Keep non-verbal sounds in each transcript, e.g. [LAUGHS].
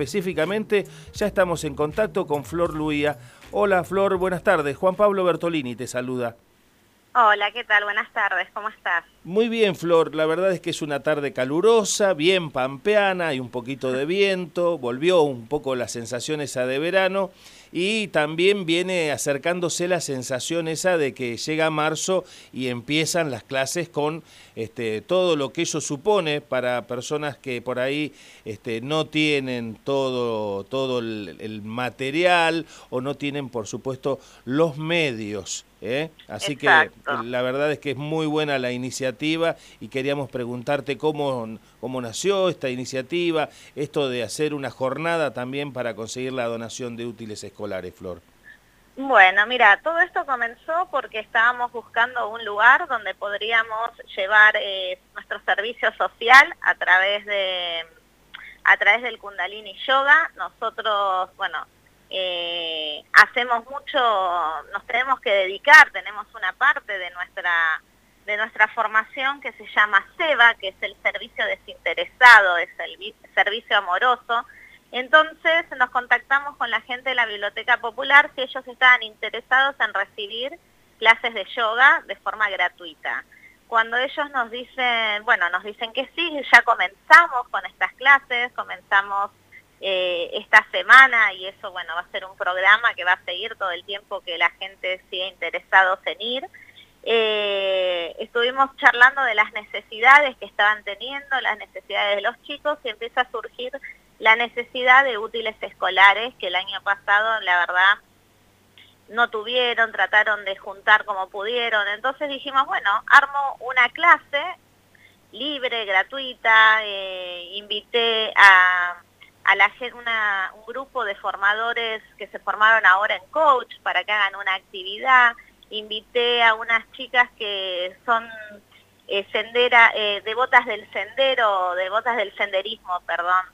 específicamente, ya estamos en contacto con Flor Luía. Hola Flor, buenas tardes. Juan Pablo Bertolini te saluda. Hola, ¿qué tal? Buenas tardes, ¿cómo estás? Muy bien, Flor. La verdad es que es una tarde calurosa, bien pampeana, hay un poquito de viento, volvió un poco la sensación esa de verano y también viene acercándose la sensación esa de que llega marzo y empiezan las clases con este, todo lo que eso supone para personas que por ahí este, no tienen todo, todo el, material o no tienen, por supuesto, los medios. ¿Eh? Así que la verdad es que es muy buena la iniciativa y queríamos preguntarte cómo, cómo nació esta iniciativa, esto de hacer una jornada también para conseguir la donación de útiles escolares escolares, Flor? Bueno, mira, todo esto comenzó porque estábamos buscando un lugar donde podríamos llevar eh, nuestro servicio social a través de a través del Kundalini Yoga. Nosotros, bueno, eh, hacemos mucho, nos tenemos que dedicar, tenemos una parte de nuestra de nuestra formación que se llama SEBA, que es el servicio desinteresado, es el servicio amoroso, entonces nos contactamos con la gente de la Biblioteca Popular si ellos estaban interesados en recibir clases de yoga de forma gratuita. Cuando ellos nos dicen, bueno, nos dicen que sí, ya comenzamos con estas clases, comenzamos eh, esta semana y eso, bueno, va a ser un programa que va a seguir todo el tiempo que la gente siga interesados en ir. Eh, estuvimos charlando de las necesidades que estaban teniendo, las necesidades de los chicos y empieza a surgir la necesidad de útiles escolares que el año pasado, la verdad, no tuvieron, trataron de juntar como pudieron. Entonces dijimos, bueno, armo una clase libre, gratuita, eh, invité a, a la, una, un grupo de formadores que se formaron ahora en coach para que hagan una actividad, invité a unas chicas que son eh, sendera, eh, devotas del sendero, devotas del senderismo, perdón,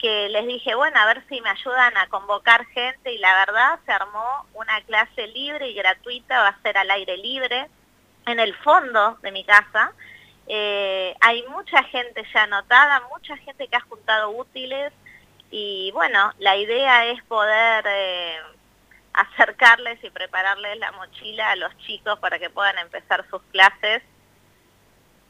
que les dije, bueno, a ver si me ayudan a convocar gente y la verdad se armó una clase libre y gratuita, va a ser al aire libre, en el fondo de mi casa. Eh, hay mucha gente ya anotada, mucha gente que ha juntado útiles y bueno, la idea es poder eh, acercarles y prepararles la mochila a los chicos para que puedan empezar sus clases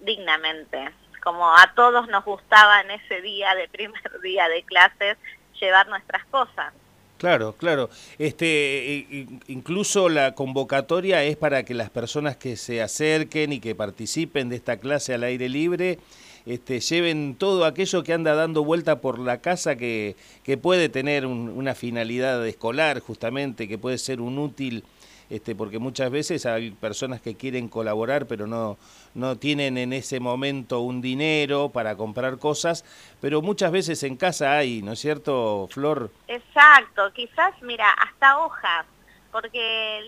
dignamente como a todos nos gustaba en ese día de primer [LAUGHS] día de clases llevar nuestras cosas. Claro, claro. Este, incluso la convocatoria es para que las personas que se acerquen y que participen de esta clase al aire libre este, lleven todo aquello que anda dando vuelta por la casa que, que puede tener una finalidad escolar justamente, que puede ser un útil este, porque muchas veces hay personas que quieren colaborar pero no, no tienen en ese momento un dinero para comprar cosas, pero muchas veces en casa hay, ¿no es cierto, Flor? Exacto, quizás, mira, hasta hojas, porque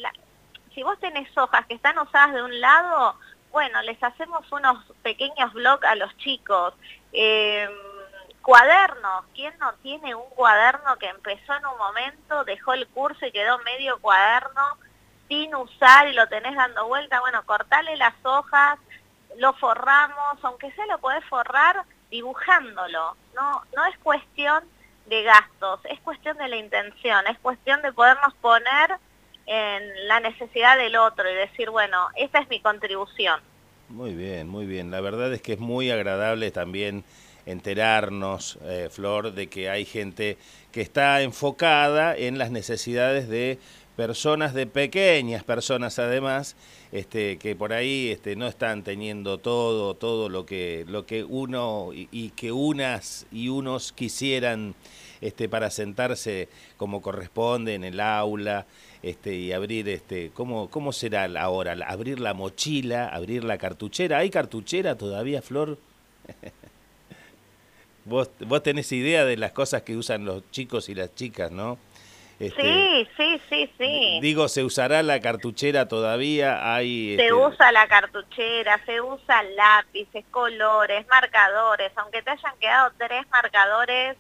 si vos tenés hojas que están usadas de un lado, bueno, les hacemos unos pequeños blogs a los chicos. Eh, cuadernos, ¿quién no tiene un cuaderno que empezó en un momento, dejó el curso y quedó medio cuaderno? sin usar y lo tenés dando vuelta, bueno, cortale las hojas, lo forramos, aunque sea lo podés forrar dibujándolo, no, no es cuestión de gastos, es cuestión de la intención, es cuestión de podernos poner en la necesidad del otro y decir, bueno, esta es mi contribución. Muy bien, muy bien. La verdad es que es muy agradable también enterarnos, eh, Flor, de que hay gente que está enfocada en las necesidades de personas de pequeñas personas además este, que por ahí este, no están teniendo todo todo lo que lo que uno y, que unas y unos quisieran este, para sentarse como corresponde en el aula este, y abrir este cómo cómo será ahora abrir la mochila abrir la cartuchera hay cartuchera todavía Flor [LAUGHS] vos vos tenés idea de las cosas que usan los chicos y las chicas no este, sí, sí, sí, sí. Digo, ¿se usará la cartuchera todavía? Hay, se este, usa la cartuchera, se usa lápices, colores, marcadores, aunque te hayan quedado tres marcadores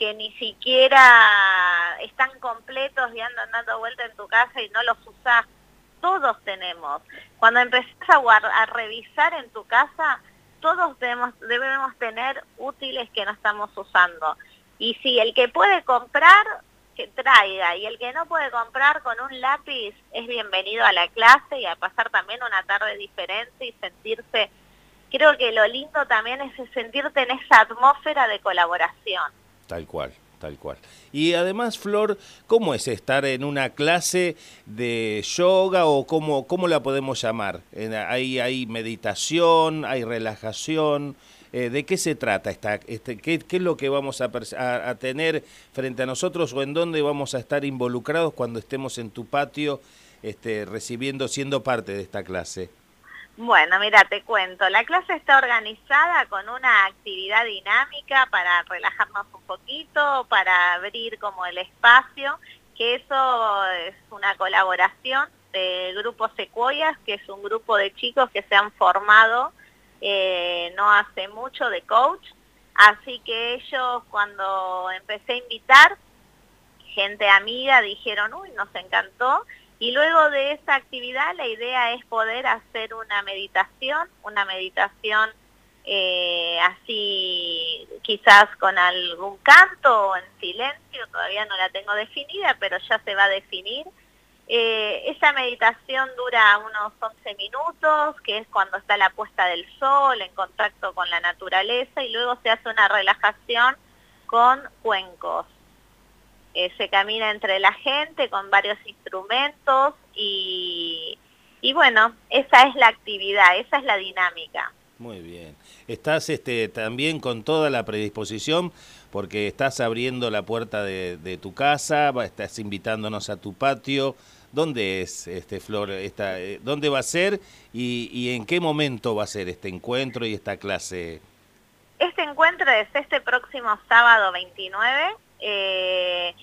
que ni siquiera están completos y andan dando vuelta en tu casa y no los usás. Todos tenemos. Cuando empezás a, revisar en tu casa, todos debemos, debemos tener útiles que no estamos usando Y si el que puede comprar, que traiga, y el que no puede comprar con un lápiz es bienvenido a la clase y a pasar también una tarde diferente y sentirse, creo que lo lindo también es sentirte en esa atmósfera de colaboración. Tal cual tal cual. Y además, Flor, ¿cómo es estar en una clase de yoga o cómo, cómo la podemos llamar? ¿Hay, hay meditación, hay relajación? Eh, ¿De qué se trata? Esta, este, qué, ¿Qué es lo que vamos a, a, tener frente a nosotros o en dónde vamos a estar involucrados cuando estemos en tu patio este, recibiendo, siendo parte de esta clase? Bueno, mira, te cuento. La clase está organizada con una actividad dinámica para relajarnos un poquito, para abrir como el espacio, que eso es una colaboración de Grupo Secuoyas, que es un grupo de chicos que se han formado eh, no hace mucho de coach. Así que ellos cuando empecé a invitar, gente amiga, dijeron, uy, nos encantó y luego de esa actividad la idea es poder hacer una meditación, una meditación eh, así quizás con algún canto o en silencio, todavía no la tengo definida, pero ya se va a definir. Eh, esa meditación dura unos 11 minutos, que es cuando está la puesta del sol, en contacto con la naturaleza, y luego se hace una relajación con cuencos. Eh, se camina entre la gente con varios instrumentos y, y bueno, esa es la actividad, esa es la dinámica. Muy bien. Estás este, también con toda la predisposición porque estás abriendo la puerta de, tu casa, estás invitándonos a tu patio. ¿Dónde es, este Flor? Esta, eh, ¿Dónde va a ser y, y, en qué momento va a ser este encuentro y esta clase? Este encuentro es este próximo sábado 29 eh,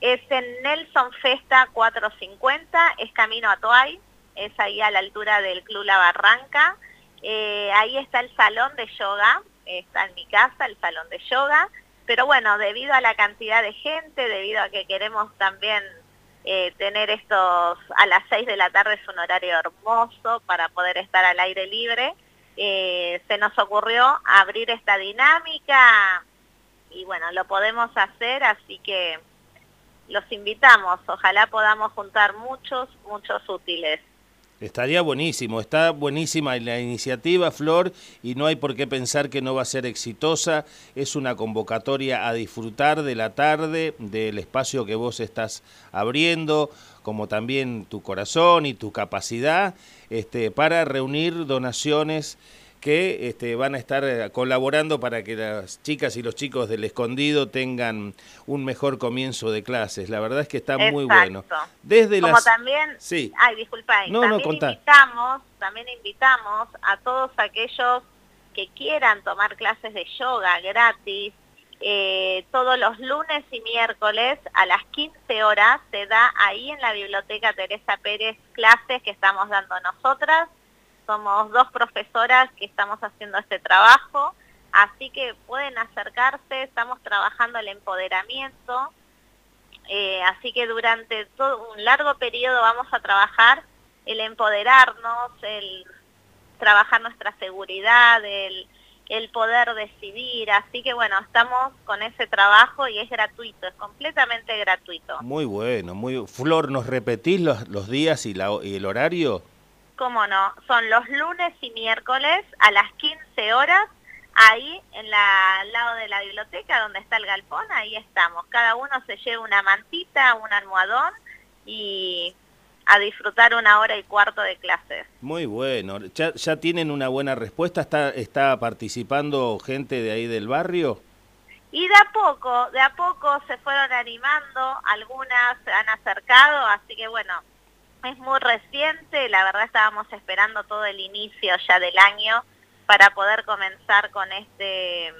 es en Nelson Festa 450, es camino a Toay, es ahí a la altura del Club La Barranca. Eh, ahí está el salón de yoga, está en mi casa el salón de yoga, pero bueno, debido a la cantidad de gente, debido a que queremos también eh, tener estos, a las 6 de la tarde es un horario hermoso para poder estar al aire libre, se nos ocurrió abrir esta dinámica y bueno, lo podemos hacer, así que los invitamos, ojalá podamos juntar muchos, muchos útiles. Estaría buenísimo, está buenísima la iniciativa, Flor, y no hay por qué pensar que no va a ser exitosa. Es una convocatoria a disfrutar de la tarde, del espacio que vos estás abriendo, como también tu corazón y tu capacidad, este, para reunir donaciones que este, van a estar eh, colaborando para que las chicas y los chicos del escondido tengan un mejor comienzo de clases. La verdad es que está muy bueno. Desde Como también, sí. ay, disculpa, también invitamos, también invitamos a todos aquellos que quieran tomar clases de yoga gratis. Eh, todos los lunes y miércoles a las 15 horas se da ahí en la biblioteca Teresa Pérez clases que estamos dando nosotras somos dos profesoras que estamos haciendo este trabajo, así que pueden acercarse, estamos trabajando el empoderamiento, eh, así que durante todo un largo periodo vamos a trabajar el empoderarnos, el trabajar nuestra seguridad, el, el poder decidir, así que bueno, estamos con ese trabajo y es gratuito, es completamente gratuito. Muy bueno, muy Flor, ¿nos repetís los, los días y, la, y el horario? Cómo no, son los lunes y miércoles a las 15 horas, ahí en la, al lado de la biblioteca donde está el galpón, ahí estamos. Cada uno se lleva una mantita, un almohadón y a disfrutar una hora y cuarto de clases. Muy bueno. ¿Ya, ya tienen una buena respuesta? ¿Está, ¿Está participando gente de ahí del barrio? Y de a poco, de a poco se fueron animando, algunas se han acercado, así que bueno, es muy reciente, la verdad estábamos esperando todo el inicio ya del año para poder comenzar con este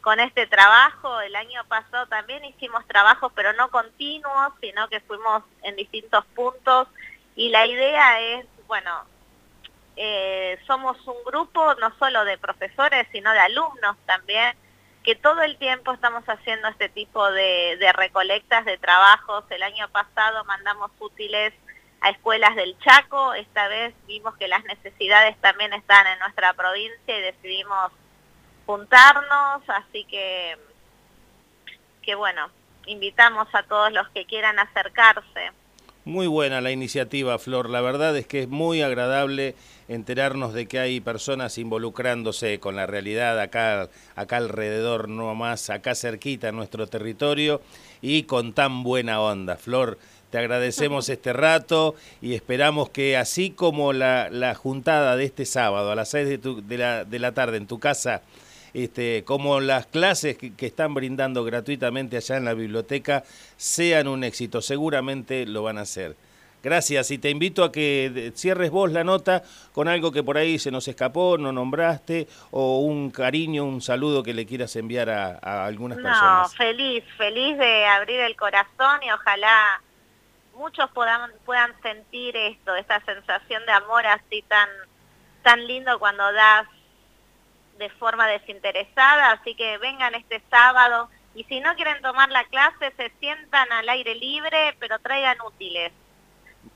con este trabajo. El año pasado también hicimos trabajos, pero no continuos, sino que fuimos en distintos puntos y la idea es, bueno, eh, somos un grupo no solo de profesores, sino de alumnos también, que todo el tiempo estamos haciendo este tipo de, de recolectas de trabajos. El año pasado mandamos útiles a escuelas del Chaco. Esta vez vimos que las necesidades también están en nuestra provincia y decidimos juntarnos, así que bueno, invitamos a todos los que quieran acercarse. Muy buena la iniciativa, Flor. La verdad es que es muy agradable enterarnos de que hay personas involucrándose con la realidad acá, acá alrededor, no más, acá cerquita en nuestro territorio y con tan buena onda. Flor, te agradecemos este rato y esperamos que así como la, la juntada de este sábado a las 6 de, de, la, de la tarde en tu casa, este, como las clases que, están brindando gratuitamente allá en la biblioteca sean un éxito. Seguramente lo van a hacer. Gracias y te invito a que cierres vos la nota con algo que por ahí se nos escapó, no nombraste, o un cariño, un saludo que le quieras enviar a, a algunas personas. No, feliz, feliz de abrir el corazón y ojalá muchos puedan, puedan sentir esto, esta sensación de amor así tan, tan lindo cuando das de forma desinteresada, así que vengan este sábado y si no quieren tomar la clase se sientan al aire libre, pero traigan útiles.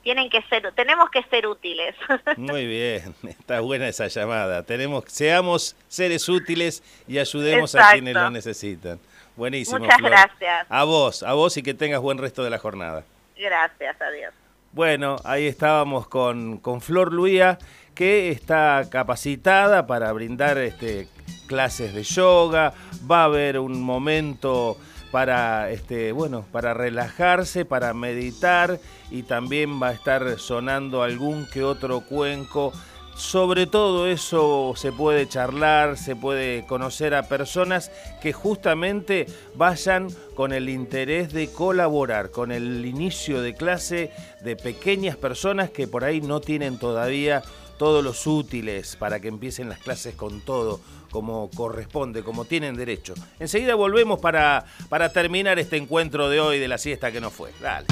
Tienen que ser, tenemos que ser útiles. [LAUGHS] Muy bien, está buena esa llamada. Tenemos, seamos seres útiles y ayudemos a quienes lo necesitan. Buenísimo. Muchas gracias. A vos, a vos y que tengas buen resto de la jornada. Gracias, adiós. Bueno, ahí estábamos con, con Flor Luía que está capacitada para brindar este, clases de yoga, va a haber un momento para este bueno para relajarse para meditar y también va a estar sonando algún que otro cuenco sobre todo eso se puede charlar, se puede conocer a personas que justamente vayan con el interés de colaborar, con el inicio de clase de pequeñas personas que por ahí no tienen todavía todos los útiles para que empiecen las clases con todo, como corresponde, como tienen derecho. Enseguida volvemos para, para terminar este encuentro de hoy de la siesta que no fue. Dale.